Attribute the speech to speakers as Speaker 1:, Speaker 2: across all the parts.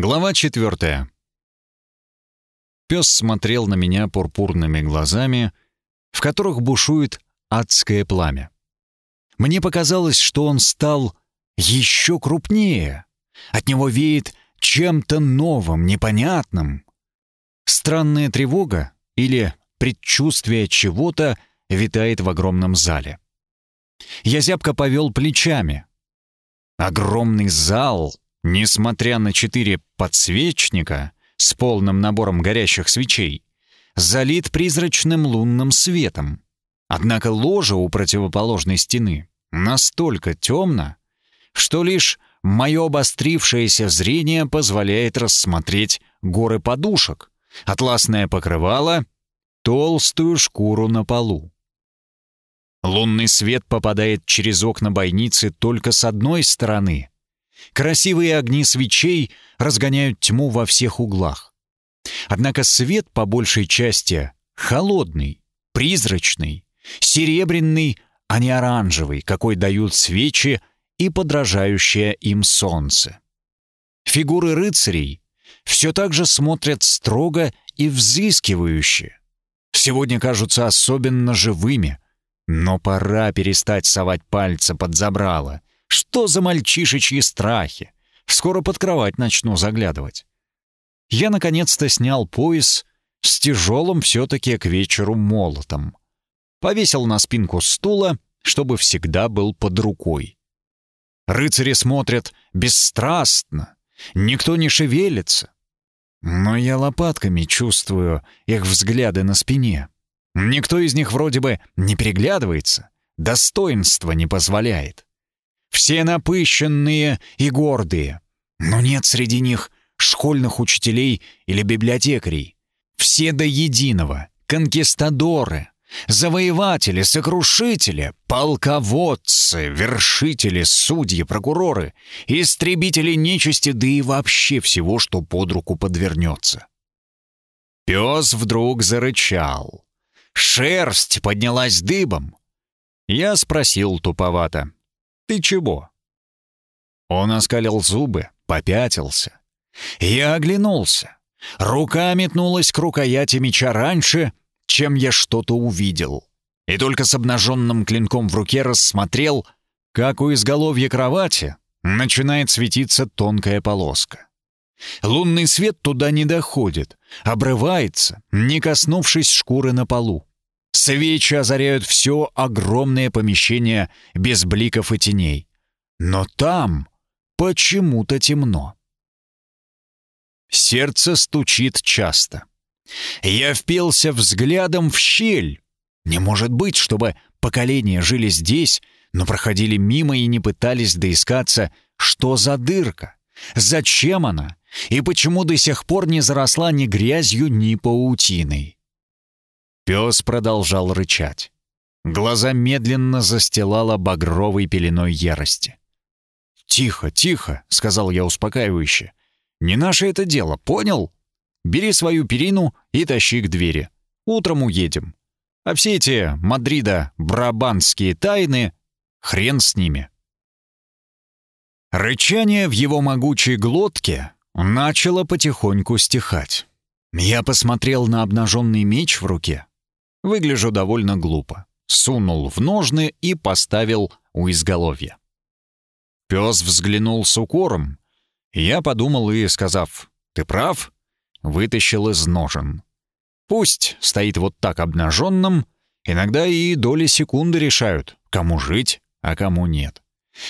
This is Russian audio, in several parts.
Speaker 1: Глава четвертая. Пес смотрел на меня пурпурными глазами, в которых бушует адское пламя. Мне показалось, что он стал еще крупнее. От него веет чем-то новым, непонятным. Странная тревога или предчувствие чего-то витает в огромном зале. Я зябко повел плечами. Огромный зал Несмотря на четыре подсвечника с полным набором горящих свечей, залит призрачным лунным светом. Однако ложа у противоположной стены настолько темна, что лишь мое обострившееся зрение позволяет рассмотреть горы подушек, атласное покрывало, толстую шкуру на полу. Лунный свет попадает через окна бойницы только с одной стороны, Красивые огни свечей разгоняют тьму во всех углах. Однако свет по большей части холодный, призрачный, серебряный, а не оранжевый, какой дают свечи и подражающее им солнце. Фигуры рыцарей все так же смотрят строго и взыскивающе. Сегодня кажутся особенно живыми, но пора перестать совать пальцы под забрало что за мальчишечьи страхи? Скоро под кровать начну заглядывать. Я наконец-то снял пояс с тяжелым все-таки к вечеру молотом. Повесил на спинку стула, чтобы всегда был под рукой. Рыцари смотрят бесстрастно, никто не шевелится. Но я лопатками чувствую их взгляды на спине. Никто из них вроде бы не переглядывается, достоинство не позволяет. Все напыщенные и гордые. Но нет среди них школьных учителей или библиотекарей. Все до единого. Конкистадоры, завоеватели, сокрушители, полководцы, вершители, судьи, прокуроры, истребители нечисти, да и вообще всего, что под руку подвернется. Пес вдруг зарычал. Шерсть поднялась дыбом. Я спросил туповато. Ты чего?» Он оскалил зубы, попятился. Я оглянулся. Рука метнулась к рукояти меча раньше, чем я что-то увидел. И только с обнаженным клинком в руке рассмотрел, как у изголовья кровати начинает светиться тонкая полоска. Лунный свет туда не доходит, обрывается, не коснувшись шкуры на полу. Свечи озаряют все огромное помещение без бликов и теней. Но там почему-то темно. Сердце стучит часто. Я впился взглядом в щель. Не может быть, чтобы поколения жили здесь, но проходили мимо и не пытались доискаться, что за дырка, зачем она и почему до сих пор не заросла ни грязью, ни паутиной. Пес продолжал рычать. Глаза медленно застилала багровой пеленой ярости. «Тихо, тихо», — сказал я успокаивающе. «Не наше это дело, понял? Бери свою перину и тащи к двери. Утром уедем. А все эти Мадрида брабанские тайны — хрен с ними». Рычание в его могучей глотке начало потихоньку стихать. Я посмотрел на обнаженный меч в руке, Выгляжу довольно глупо. Сунул в ножны и поставил у изголовья. Пес взглянул с укором. Я подумал и, сказав «Ты прав», вытащил из ножен. Пусть стоит вот так обнаженным, иногда и доли секунды решают, кому жить, а кому нет.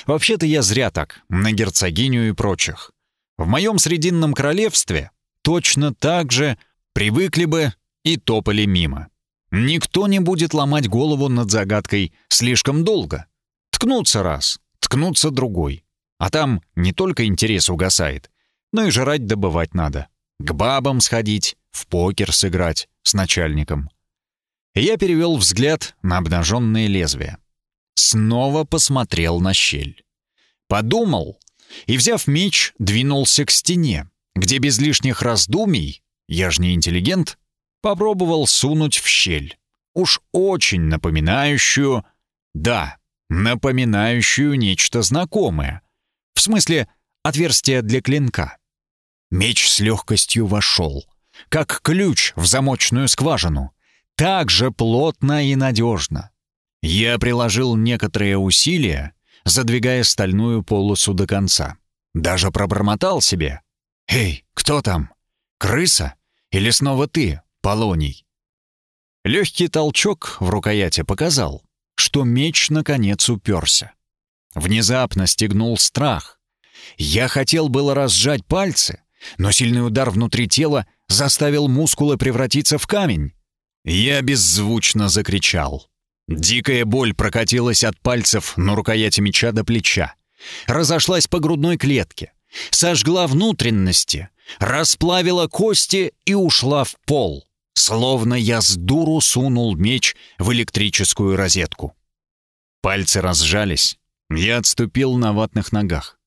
Speaker 1: Вообще-то я зря так, на герцогиню и прочих. В моем Срединном королевстве точно так же привыкли бы и топали мимо. Никто не будет ломать голову над загадкой слишком долго. Ткнуться раз, ткнуться другой. А там не только интерес угасает, но и жрать добывать надо. К бабам сходить, в покер сыграть с начальником. Я перевел взгляд на обнаженное лезвие. Снова посмотрел на щель. Подумал и, взяв меч, двинулся к стене, где без лишних раздумий, я ж не интеллигент, попробовал сунуть в щель. Уж очень напоминающую... Да, напоминающую нечто знакомое. В смысле, отверстие для клинка. Меч с легкостью вошел, как ключ в замочную скважину, так же плотно и надежно. Я приложил некоторые усилия, задвигая стальную полосу до конца. Даже пробормотал себе. «Эй, кто там? Крыса? Или снова ты, Полоний?» Легкий толчок в рукояти показал, что меч наконец уперся. Внезапно стегнул страх. Я хотел было разжать пальцы, но сильный удар внутри тела заставил мускулы превратиться в камень. Я беззвучно закричал. Дикая боль прокатилась от пальцев на рукояти меча до плеча. Разошлась по грудной клетке. Сожгла внутренности, расплавила кости и ушла в пол. Словно я с дуру сунул меч в электрическую розетку. Пальцы разжались. Я отступил на ватных ногах.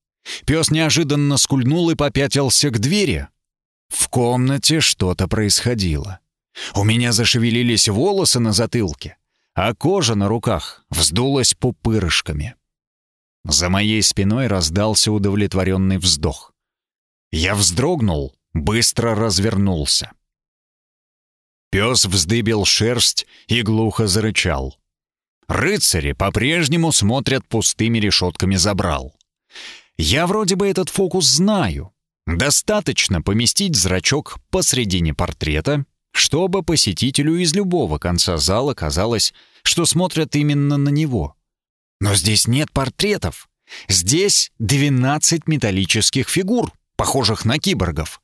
Speaker 1: Пес неожиданно скульнул и попятился к двери. В комнате что-то происходило. У меня зашевелились волосы на затылке, а кожа на руках вздулась пупырышками. За моей спиной раздался удовлетворенный вздох. Я вздрогнул, быстро развернулся. Пес вздыбил шерсть и глухо зарычал. Рыцари по-прежнему смотрят пустыми решетками забрал. Я вроде бы этот фокус знаю. Достаточно поместить зрачок посредине портрета, чтобы посетителю из любого конца зала казалось, что смотрят именно на него. Но здесь нет портретов. Здесь 12 металлических фигур, похожих на киборгов.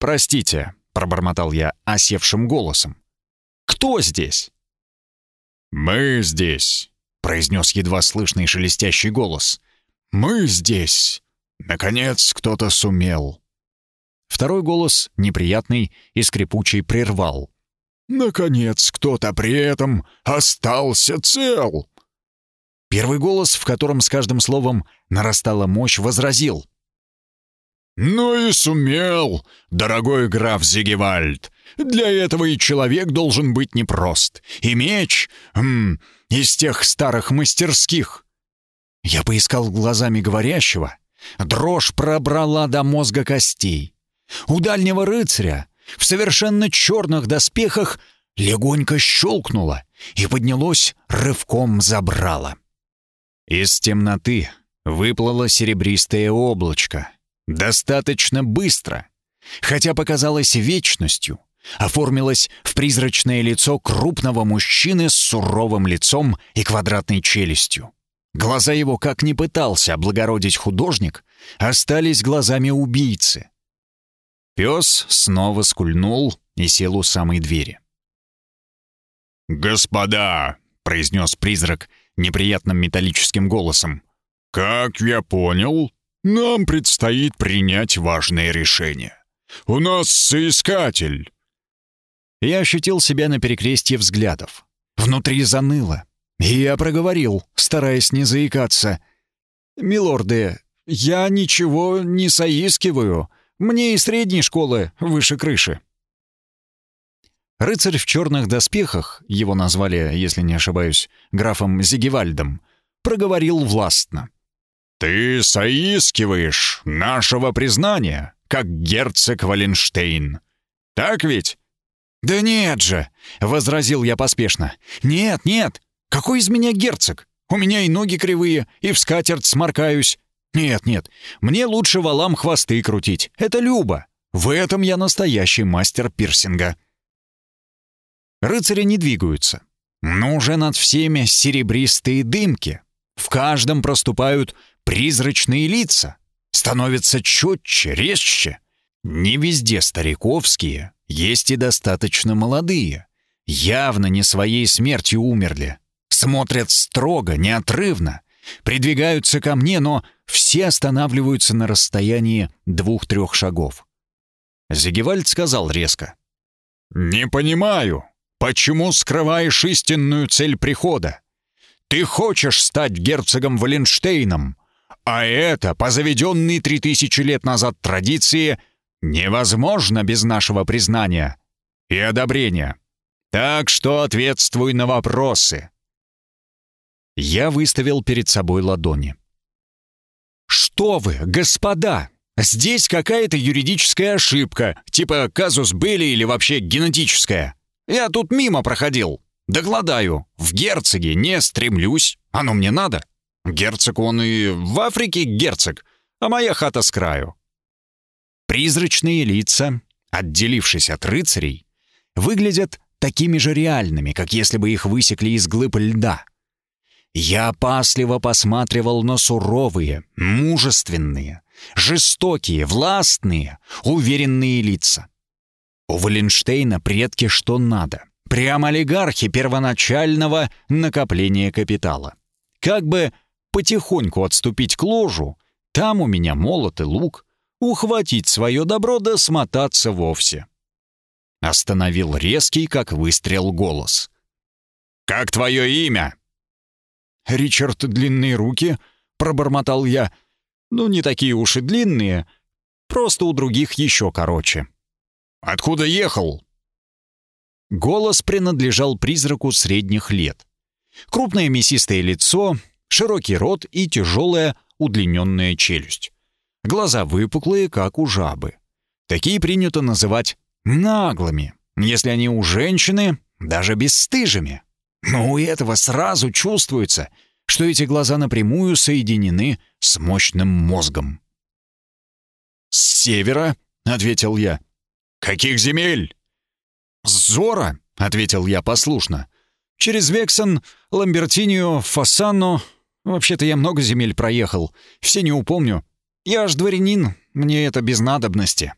Speaker 1: «Простите», — пробормотал я осевшим голосом. «Кто здесь?»
Speaker 2: «Мы здесь», — произнес едва слышный шелестящий голос. «Мы здесь. Наконец кто-то сумел».
Speaker 1: Второй голос, неприятный и скрипучий, прервал.
Speaker 2: «Наконец кто-то при этом остался цел!»
Speaker 1: Первый голос, в котором с каждым словом нарастала мощь, возразил.
Speaker 2: «Ну и сумел, дорогой граф Зигевальд. Для этого и человек должен быть непрост. И меч, м, из тех старых мастерских».
Speaker 1: Я поискал глазами говорящего. Дрожь пробрала до мозга костей. У дальнего рыцаря в совершенно черных доспехах легонько щелкнуло и поднялось рывком забрало. Из темноты выплыло серебристое облачко. Достаточно быстро, хотя показалось вечностью, оформилось в призрачное лицо крупного мужчины с суровым лицом и квадратной челюстью. Глаза его, как ни пытался облагородить художник, остались глазами убийцы. Пес снова скульнул и сел у самой двери.
Speaker 2: «Господа!» — произнес призрак неприятным металлическим голосом. «Как я понял, нам предстоит принять важное решение. У нас соискатель».
Speaker 1: Я ощутил себя на перекрестье взглядов. Внутри заныло. И я проговорил, стараясь не заикаться. «Милорды, я ничего не соискиваю. Мне и средней школы выше крыши». Рыцарь в черных доспехах, его назвали, если не ошибаюсь, графом Зигевальдом, проговорил властно.
Speaker 2: «Ты соискиваешь нашего признания, как герцог Валенштейн. Так ведь?»
Speaker 1: «Да нет же!» — возразил я поспешно. «Нет, нет! Какой из меня герцог? У меня и ноги кривые, и в скатерть сморкаюсь. Нет, нет, мне лучше валам хвосты крутить. Это Люба. В этом я настоящий мастер пирсинга». Рыцари не двигаются. Но уже над всеми серебристые дымки. В каждом проступают призрачные лица. Становятся четче, резче. Не везде стариковские, есть и достаточно молодые. Явно не своей смертью умерли. Смотрят строго, неотрывно. Придвигаются ко мне, но все останавливаются на расстоянии двух-трех шагов. Зигевальд сказал резко.
Speaker 2: «Не понимаю, почему скрываешь истинную цель прихода? Ты хочешь стать герцогом Валенштейном, а это, по заведенной три тысячи лет назад традиции, невозможно без нашего признания и одобрения. Так что ответствуй на вопросы».
Speaker 1: Я выставил перед собой ладони. «Что вы, господа!» Здесь какая-то юридическая ошибка, типа казус Белли или вообще генетическая. Я тут мимо проходил. Докладаю, в герцоге не стремлюсь, оно мне надо. Герцог он и в Африке герцог, а моя хата с краю. Призрачные лица, отделившись от рыцарей, выглядят такими же реальными, как если бы их высекли из глыб льда. Я опасливо посматривал на суровые, мужественные, жестокие, властные, уверенные лица. У Валенштейна предки что надо. Прямо олигархи первоначального накопления капитала. Как бы потихоньку отступить к ложу, там у меня молот и лук, ухватить свое добро да смотаться вовсе. Остановил резкий, как выстрел, голос. «Как твое имя?» «Ричард Длинные Руки», — пробормотал я. «Ну, не такие уж и длинные, просто у других еще короче». «Откуда ехал?» Голос принадлежал призраку средних лет. Крупное мясистое лицо, широкий рот и тяжелая удлиненная челюсть. Глаза выпуклые, как у жабы. Такие принято называть наглыми, если они у женщины даже бесстыжими. Но у этого сразу чувствуется, что эти глаза напрямую соединены с мощным мозгом. «С севера», — ответил я. «Каких земель?» «С Зора», — ответил я послушно. «Через Вексон, Ламбертинию, Фассану. Вообще-то я много земель проехал, все не упомню. Я ж дворянин, мне это без надобности».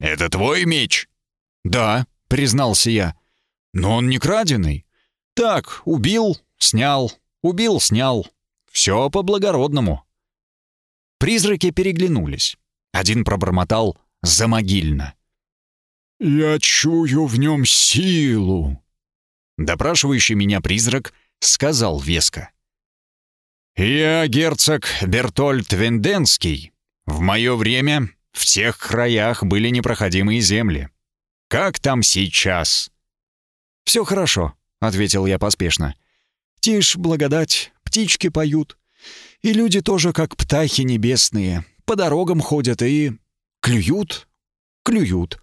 Speaker 1: «Это твой меч?» «Да», — признался я. «Но он не краденый. Так, убил, снял, убил, снял. Все по-благородному». Призраки переглянулись. Один пробормотал «замогильно». «Я чую в нем силу», — допрашивающий меня призрак сказал веско. «Я герцог Бертольд Венденский. В мое время в тех краях были непроходимые земли. Как там сейчас?» «Все хорошо», — ответил я поспешно. «Тишь, благодать, птички поют. И люди тоже, как птахи небесные, по дорогам ходят и... клюют, клюют.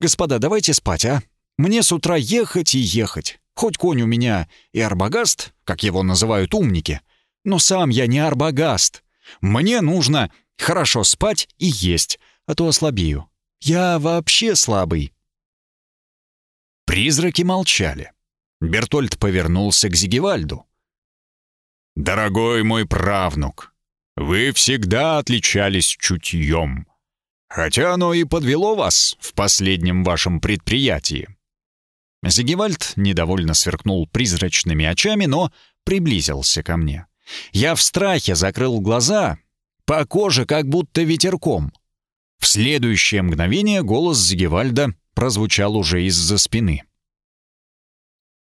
Speaker 1: Господа, давайте спать, а? Мне с утра ехать и ехать. Хоть конь у меня и арбагаст, как его называют умники, но сам я не арбагаст. Мне нужно хорошо спать и есть, а то ослабею. Я вообще слабый». Призраки молчали. Бертольд повернулся к Зигевальду. «Дорогой мой правнук, вы всегда отличались чутьем, хотя оно и подвело вас в последнем вашем предприятии». Зигевальд недовольно сверкнул призрачными очами, но приблизился ко мне. Я в страхе закрыл глаза, по коже как будто ветерком. В следующее мгновение голос Зигевальда прозвучал уже из-за спины.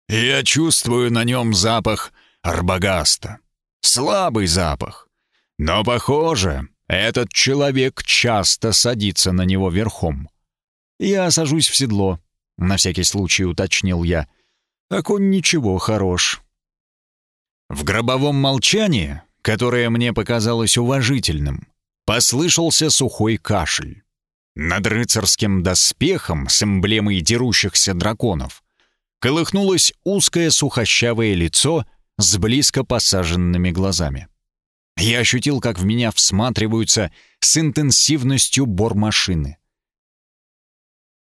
Speaker 1: «Я чувствую на нем запах арбагаста. Слабый запах. Но, похоже, этот человек часто садится на него верхом. Я сажусь в седло, на всякий случай уточнил я. А конь ничего, хорош. В гробовом молчании, которое мне показалось уважительным, послышался сухой кашель. Над рыцарским доспехом с эмблемой дерущихся драконов колыхнулось узкое сухощавое лицо с близко посаженными глазами. Я ощутил, как в меня всматриваются с интенсивностью бормашины.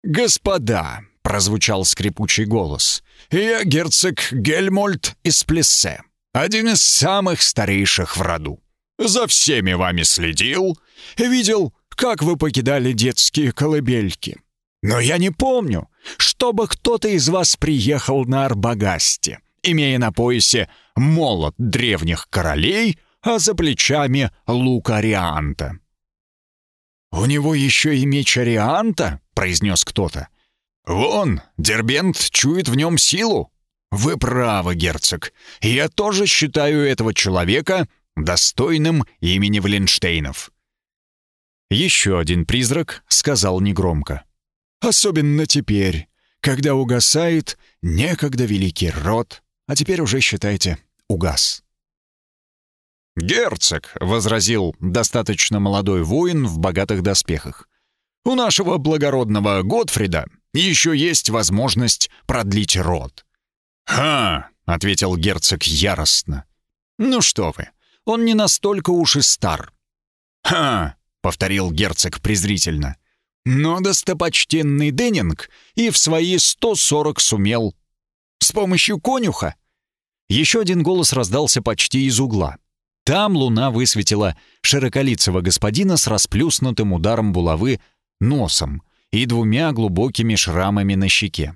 Speaker 1: «Господа!» — прозвучал скрипучий голос. «Я герцог Гельмольд из Плессе, один из самых старейших в роду. За всеми вами следил, видел, как вы покидали детские колыбельки. Но я не помню, чтобы кто-то из вас приехал на Арбагасте, имея на поясе молот древних королей, а за плечами лук Арианта. «У него еще и меч Арианта?» — произнес кто-то. «Вон, Дербент чует в нем силу. Вы правы, герцог. Я тоже считаю этого человека достойным имени Вленштейнов. Еще один призрак сказал негромко. «Особенно теперь, когда угасает некогда великий род, а теперь уже, считайте, угас».
Speaker 2: «Герцог», — возразил достаточно молодой воин в богатых доспехах. «У нашего благородного Готфрида еще есть возможность продлить род». «Ха!» — ответил герцог яростно. «Ну что вы, он не настолько уж и стар». «Ха!» — повторил герцог презрительно. «Но достопочтенный Деннинг и в свои сто сорок сумел. С помощью конюха». Еще один голос раздался почти из угла. Там луна высветила широколицего господина с расплюснутым ударом булавы носом и двумя глубокими шрамами на щеке.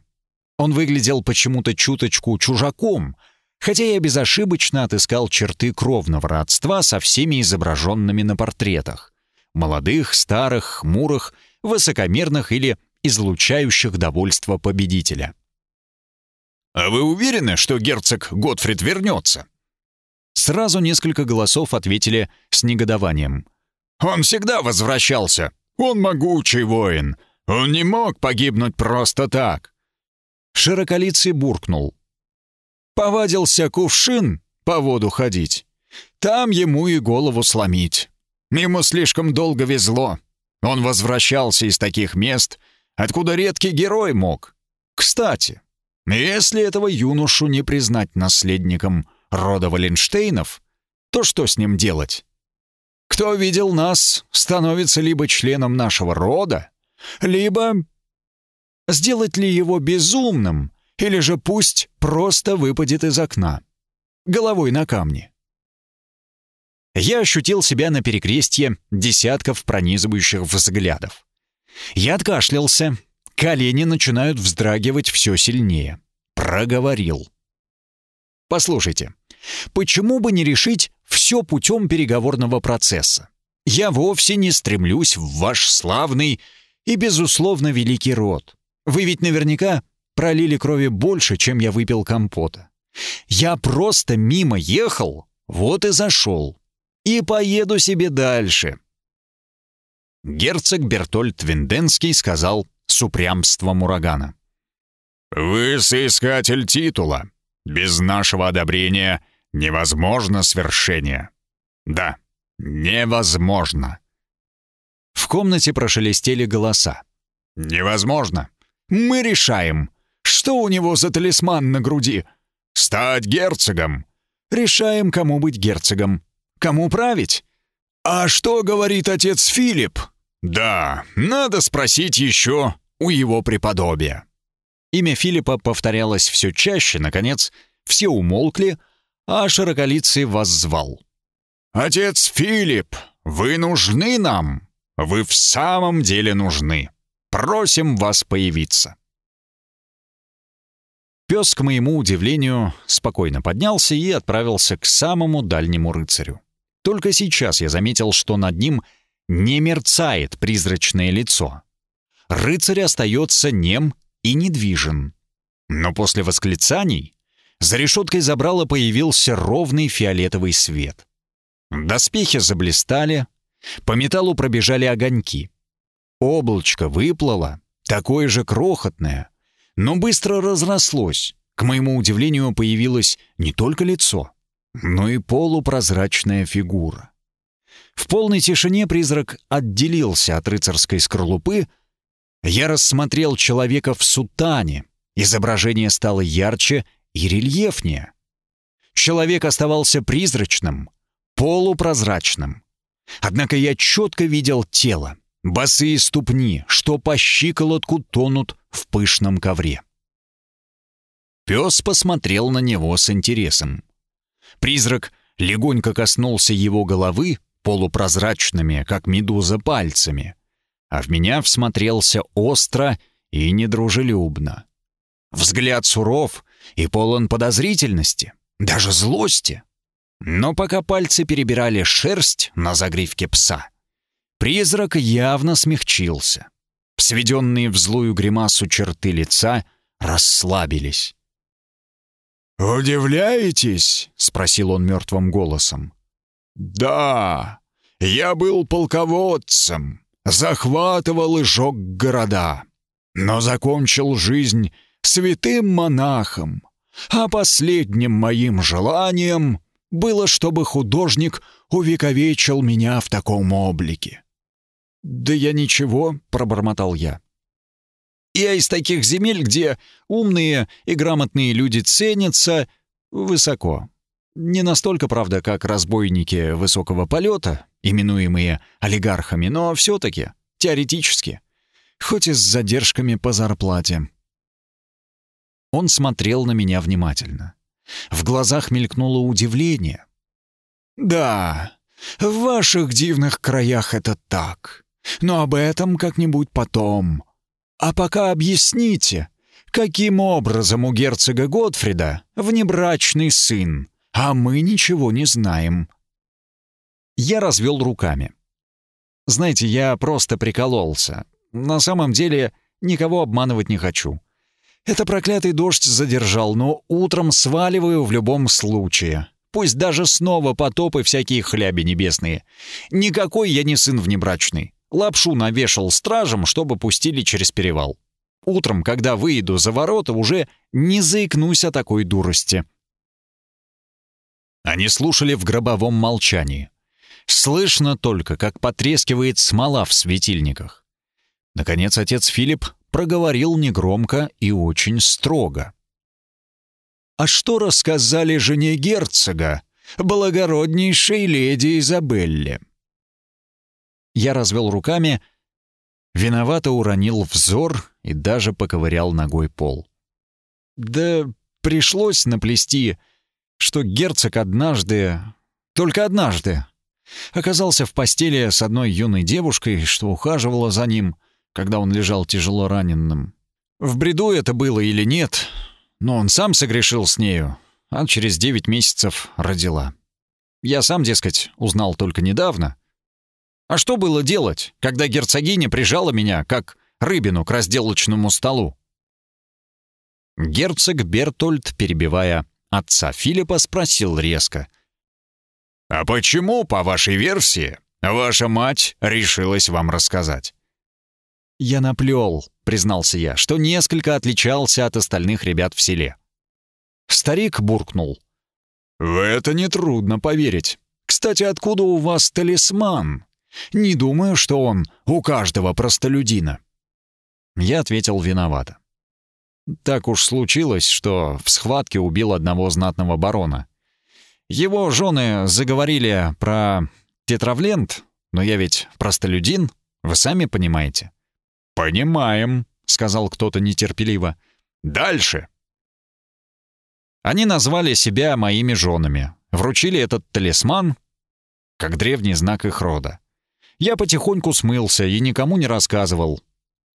Speaker 2: Он выглядел почему-то чуточку чужаком, хотя я безошибочно отыскал черты кровного родства со всеми изображенными на портретах. Молодых, старых, хмурых, высокомерных или излучающих довольство победителя. «А вы уверены, что герцог Готфрид вернется?» Сразу несколько голосов ответили с негодованием. «Он всегда возвращался. Он могучий воин. Он не мог погибнуть просто так». Широколицый буркнул. «Повадился кувшин по воду ходить. Там ему и голову сломить. Ему слишком долго везло. Он возвращался из таких мест, откуда редкий герой мог. Кстати, если этого юношу не признать наследником рода Валенштейнов, то что с ним делать? Кто видел нас, становится либо членом нашего рода, либо... Сделать ли его безумным, или же пусть просто выпадет из окна, головой на камни? Я ощутил себя на перекрестье десятков пронизывающих взглядов. Я откашлялся, колени начинают вздрагивать все сильнее. Проговорил. «Послушайте, Почему бы не решить все путем переговорного процесса? Я вовсе не стремлюсь в ваш славный и, безусловно, великий род. Вы ведь наверняка пролили крови больше, чем я выпил компота. Я просто мимо ехал, вот и зашел. И поеду себе дальше. Герцог Бертольд Винденский сказал с упрямством урагана. «Вы соискатель титула. Без нашего одобрения Невозможно свершение. Да, невозможно. В комнате прошелестели голоса. Невозможно. Мы решаем. Что у него за талисман на груди? Стать герцогом. Решаем, кому быть герцогом. Кому править? А что говорит отец Филипп? Да, надо спросить еще у его преподобия. Имя Филиппа повторялось все чаще, наконец, все умолкли, а широколицый воззвал. «Отец Филипп, вы нужны нам! Вы в самом деле нужны! Просим вас появиться!» Пес, к моему удивлению, спокойно поднялся и отправился к самому дальнему рыцарю. Только сейчас я заметил, что над ним не мерцает призрачное лицо. Рыцарь остается нем и недвижен. Но после восклицаний за решеткой забрала появился ровный фиолетовый свет. Доспехи заблистали, по металлу пробежали огоньки. Облачко выплыло, такое же крохотное, но быстро разрослось. К моему удивлению, появилось не только лицо, но и полупрозрачная фигура. В полной тишине призрак отделился от рыцарской скорлупы. Я рассмотрел человека в сутане. Изображение стало ярче и рельефнее. Человек оставался призрачным, полупрозрачным. Однако я четко видел тело, босые ступни, что по щиколотку тонут в пышном ковре. Пес посмотрел на него с интересом. Призрак легонько коснулся его головы полупрозрачными, как медуза, пальцами, а в меня всмотрелся остро и недружелюбно. Взгляд суров и полон подозрительности, даже злости. Но пока пальцы перебирали шерсть на загривке пса, призрак явно смягчился. Сведенные в злую гримасу черты лица расслабились. «Удивляетесь?» — спросил он мертвым голосом. «Да, я был полководцем, захватывал и жег города, но закончил жизнь святым монахом, а последним моим желанием было, чтобы художник увековечил меня в таком облике.
Speaker 1: «Да я ничего», — пробормотал я. «Я из таких земель, где умные и грамотные люди ценятся высоко. Не настолько, правда, как разбойники высокого полета, именуемые олигархами, но все-таки теоретически, хоть и с задержками по зарплате». Он смотрел на меня внимательно. В глазах мелькнуло удивление.
Speaker 2: «Да, в ваших дивных краях это так. Но об этом как-нибудь потом. А пока объясните, каким образом у герцога Готфрида внебрачный сын, а мы ничего не знаем?»
Speaker 1: Я развел руками. «Знаете, я просто прикололся. На самом деле никого обманывать не хочу. Это проклятый дождь задержал, но утром сваливаю в любом случае. Пусть даже снова потопы всякие хляби небесные. Никакой я не сын внебрачный. Лапшу навешал стражам, чтобы пустили через перевал. Утром, когда выйду за ворота, уже не заикнусь о такой дурости. Они слушали в гробовом молчании. Слышно только, как потрескивает смола в светильниках. Наконец отец Филипп проговорил негромко и очень строго.
Speaker 2: «А что рассказали жене герцога, благороднейшей леди Изабелле?»
Speaker 1: Я развел руками, виновато уронил взор и даже поковырял ногой пол. Да пришлось наплести, что герцог однажды, только однажды, оказался в постели с одной юной девушкой, что ухаживала за ним — когда он лежал тяжело раненым. В бреду это было или нет, но он сам согрешил с нею, а через девять месяцев родила. Я сам, дескать, узнал только недавно. А что было делать, когда герцогиня прижала меня, как рыбину, к разделочному столу? Герцог Бертольд, перебивая отца Филиппа, спросил резко.
Speaker 2: «А почему, по вашей версии, ваша мать решилась вам рассказать?»
Speaker 1: «Я наплел», — признался я, что несколько отличался от остальных ребят в селе. Старик буркнул.
Speaker 2: «В это нетрудно поверить. Кстати, откуда у вас талисман? Не думаю, что он у каждого простолюдина».
Speaker 1: Я ответил виновато. Так уж случилось, что в схватке убил одного знатного барона. Его жены заговорили про тетравлент, но я ведь простолюдин, вы сами понимаете.
Speaker 2: «Понимаем», — сказал кто-то нетерпеливо. «Дальше».
Speaker 1: Они назвали себя моими женами, вручили этот талисман, как древний знак их рода. Я потихоньку смылся и никому не рассказывал.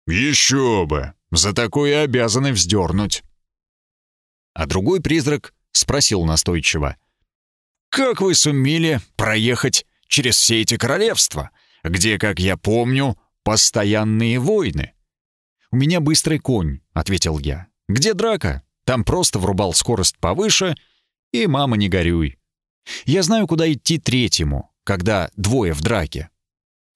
Speaker 2: «Еще бы! За такое обязаны вздернуть!»
Speaker 1: А другой призрак спросил настойчиво.
Speaker 2: «Как вы сумели проехать через все эти королевства, где, как я помню, «Постоянные войны».
Speaker 1: «У меня быстрый конь», — ответил я. «Где драка? Там просто врубал скорость повыше, и, мама, не горюй. Я знаю, куда идти третьему, когда двое в драке.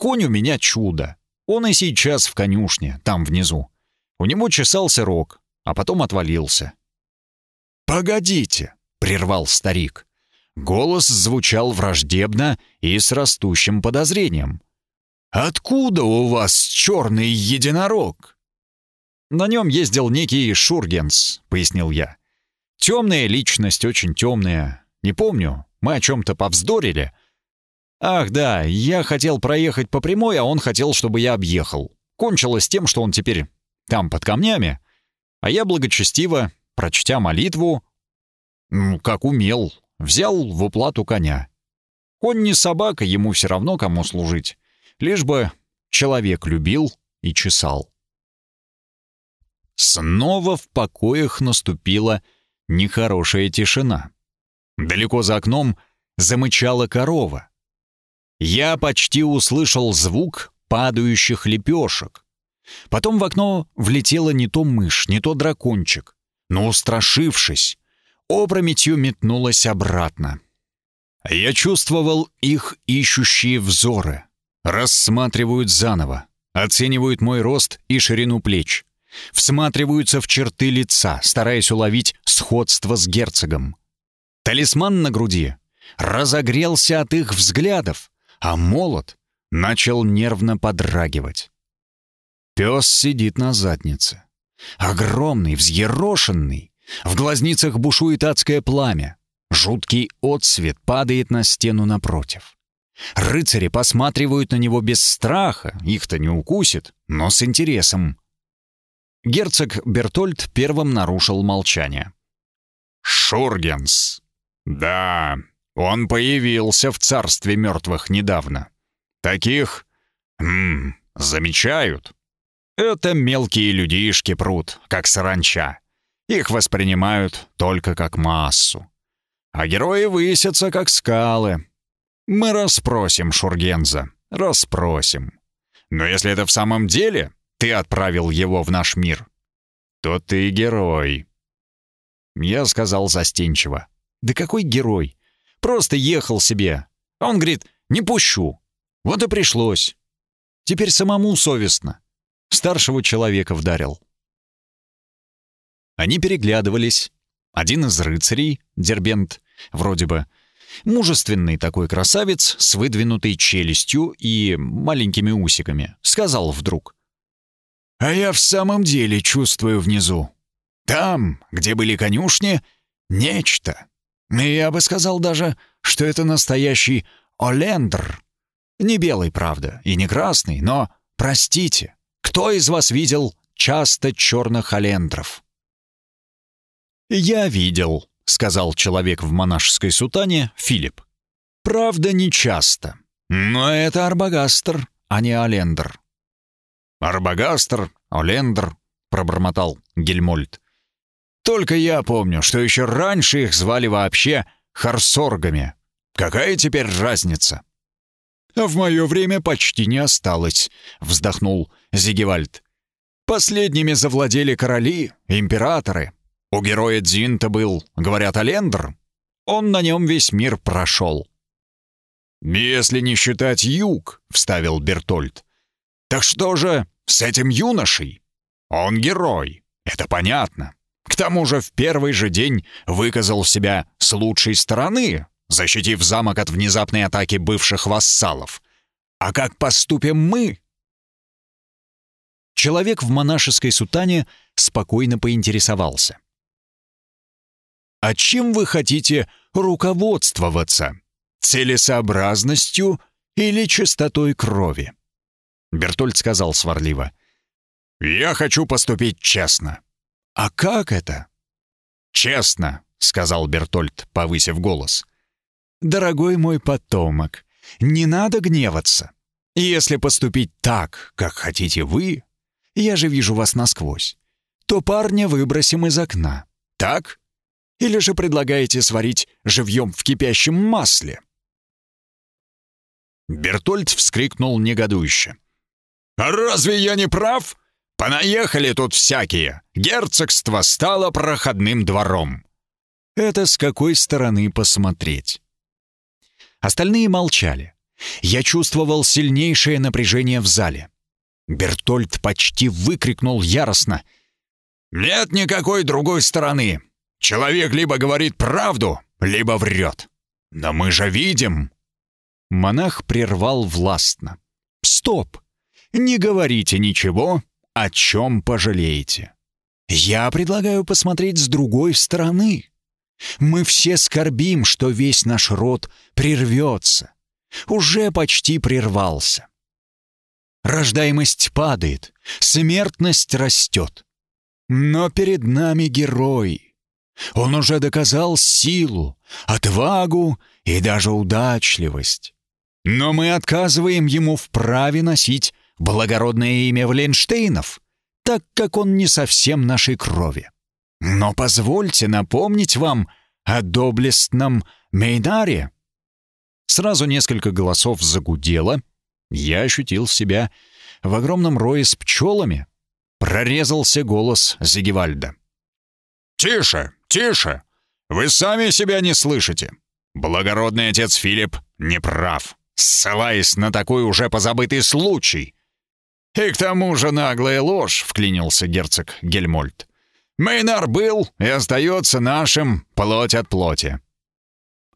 Speaker 1: Конь у меня чудо. Он и сейчас в конюшне, там внизу. У него чесался рог, а потом отвалился».
Speaker 2: «Погодите», — прервал старик. Голос звучал враждебно и с растущим подозрением. «Откуда у вас черный единорог?»
Speaker 1: «На нем ездил некий Шургенс», — пояснил я. «Темная личность, очень темная. Не помню, мы о чем-то повздорили. Ах да, я хотел проехать по прямой, а он хотел, чтобы я объехал. Кончилось тем, что он теперь там, под камнями. А я благочестиво, прочтя молитву, как умел, взял в уплату коня. Конь не собака, ему все равно кому служить. Лишь бы человек любил и чесал. Снова в покоях наступила нехорошая тишина. Далеко за окном замычала корова. Я почти услышал звук падающих лепешек. Потом в окно влетела не то мышь, не то дракончик, но, устрашившись, опрометью метнулась обратно. Я чувствовал их ищущие взоры — Рассматривают заново, оценивают мой рост и ширину плеч. Всматриваются в черты лица, стараясь уловить сходство с герцогом. Талисман на груди разогрелся от их взглядов, а молот начал нервно подрагивать. Пес сидит на заднице. Огромный, взъерошенный. В глазницах бушует адское пламя. Жуткий отсвет падает на стену напротив. Рыцари посматривают на него без страха, их-то не укусит, но с интересом. Герцог Бертольд первым нарушил молчание.
Speaker 2: «Шургенс. Да, он появился в царстве мертвых недавно. Таких... М замечают. Это мелкие людишки прут, как саранча. Их воспринимают только как массу. А герои высятся, как скалы. Мы расспросим Шургенза, расспросим. Но если это в самом деле ты отправил его в наш мир, то ты герой. Я сказал застенчиво.
Speaker 1: Да какой герой? Просто ехал себе. А он говорит, не пущу. Вот и пришлось. Теперь самому совестно. Старшего человека вдарил. Они переглядывались. Один из рыцарей, Дербент, вроде бы, мужественный такой красавец с выдвинутой челюстью и маленькими усиками, сказал вдруг.
Speaker 2: «А я в самом деле чувствую внизу. Там, где были конюшни, нечто. Я бы сказал даже, что это настоящий Олендр. Не белый, правда, и не красный, но, простите, кто из вас видел часто черных олендров?»
Speaker 1: «Я видел», — сказал человек в монашеской сутане, Филипп. «Правда, не часто. Но это Арбагастер, а не Олендр».
Speaker 2: «Арбагастер, Олендр», — пробормотал Гельмольд. «Только я помню, что еще раньше их звали вообще Харсоргами. Какая теперь разница?»
Speaker 1: «А в мое время почти не осталось», — вздохнул Зигевальд. «Последними завладели короли, императоры. У героя Дзинта был, говорят, Алендр. Он на нем весь мир прошел».
Speaker 2: «Если не считать юг», — вставил Бертольд. «Так что же с этим юношей? Он герой, это понятно. К тому же в первый же день выказал себя с лучшей стороны, защитив замок от внезапной атаки бывших вассалов. А как поступим мы?
Speaker 1: Человек в монашеской сутане спокойно поинтересовался. «А чем вы хотите руководствоваться? Целесообразностью или чистотой крови?» Бертольд сказал сварливо.
Speaker 2: «Я хочу поступить честно».
Speaker 1: «А как это?»
Speaker 2: «Честно», — сказал Бертольд, повысив голос.
Speaker 1: «Дорогой мой потомок, не надо гневаться. Если поступить так, как хотите вы, я же вижу вас насквозь, то парня выбросим из окна. Так? Или же предлагаете сварить живьем в кипящем масле?»
Speaker 2: Бертольд вскрикнул негодующе. «А разве я не прав? Понаехали тут всякие. Герцогство стало проходным двором».
Speaker 1: «Это с какой стороны посмотреть?» Остальные молчали. Я чувствовал сильнейшее напряжение в зале. Бертольд почти выкрикнул яростно.
Speaker 2: «Нет никакой другой стороны. Человек либо говорит правду, либо врет. Но мы же видим!»
Speaker 1: Монах прервал властно. «Стоп! Не говорите ничего, о чем пожалеете. Я предлагаю посмотреть с другой стороны. Мы все скорбим, что весь наш род прервется. Уже почти прервался. Рождаемость падает, смертность растет. Но перед нами герой. Он уже доказал силу, отвагу и даже удачливость. Но мы отказываем ему в праве носить благородное имя Вленштейнов, так как он не совсем нашей крови. Но позвольте напомнить вам о доблестном Мейнаре. Сразу несколько голосов загудело. Я ощутил себя в огромном рое с пчелами. Прорезался голос Зигевальда.
Speaker 2: «Тише, тише! Вы сами себя не слышите. Благородный отец Филипп не прав, ссылаясь на такой уже позабытый случай». «И к тому же наглая ложь», — вклинился герцог Гельмольд. Мейнар был и остается нашим плоть от плоти».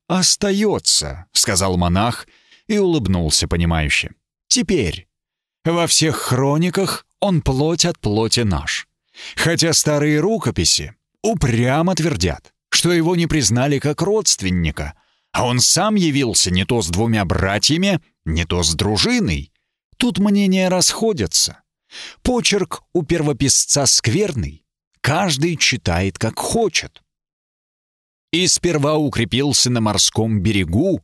Speaker 1: остается», — сказал монах и улыбнулся понимающе. «Теперь во всех хрониках он плоть от плоти наш. Хотя старые рукописи упрямо твердят, что его не признали как родственника, а он сам явился не то с двумя братьями, не то с дружиной. Тут мнения расходятся. Почерк у первописца скверный, каждый читает как хочет. И сперва укрепился на морском берегу,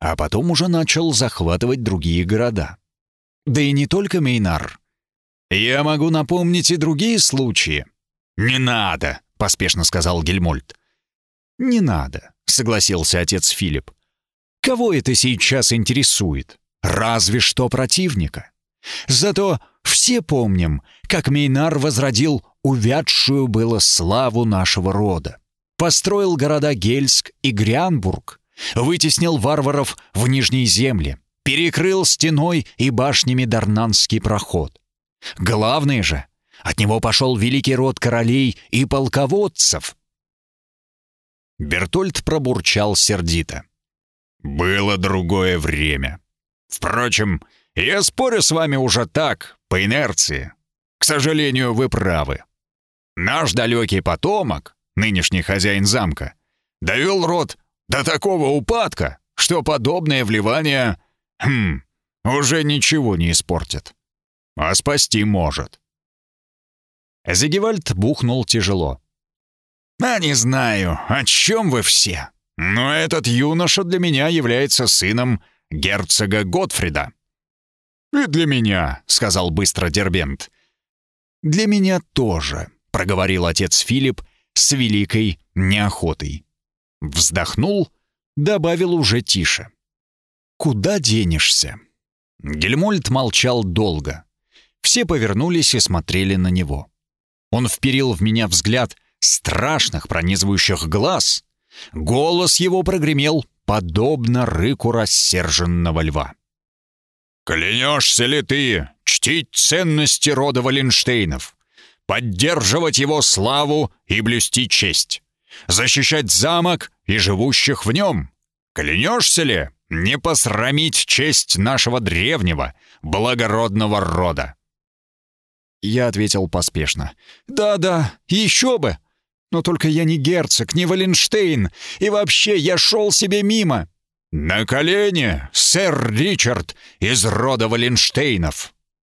Speaker 1: а потом уже начал захватывать другие города. Да и не только Мейнар. Я могу напомнить и другие случаи. «Не надо», — поспешно сказал Гельмольд. «Не надо», — согласился отец Филипп. «Кого это сейчас интересует? Разве что противника. Зато все помним, как Мейнар возродил увядшую было славу нашего рода. Построил города Гельск и Грянбург, вытеснил варваров в Нижние земли, перекрыл стеной и башнями Дарнанский проход. Главное же, от него пошел великий род королей и полководцев. Бертольд пробурчал сердито. «Было другое время. Впрочем, я спорю с вами уже так, по инерции. К сожалению, вы правы. Наш далекий потомок, нынешний хозяин замка, довел род до такого упадка, что подобное вливание, хм, уже ничего не испортит. А спасти может. Зигевальд бухнул тяжело. «А не знаю, о чем вы все, но этот юноша для меня является сыном герцога Готфрида». «И для меня», — сказал быстро Дербент. «Для меня тоже», — проговорил отец Филипп с великой неохотой. Вздохнул, добавил уже тише. «Куда денешься?» Гельмольд молчал долго. Все повернулись и смотрели на него. Он вперил в меня взгляд страшных пронизывающих глаз. Голос его прогремел, подобно рыку рассерженного льва. «Клянешься ли ты чтить ценности рода Валенштейнов, поддерживать его славу и блюсти честь, защищать замок и живущих в нем? Клянешься ли не посрамить честь нашего древнего, благородного рода?» Я ответил поспешно. «Да-да, еще бы! Но только я не герцог, не Валенштейн, и вообще я шел себе мимо!» «На колени, сэр Ричард из рода Валенштейнов!»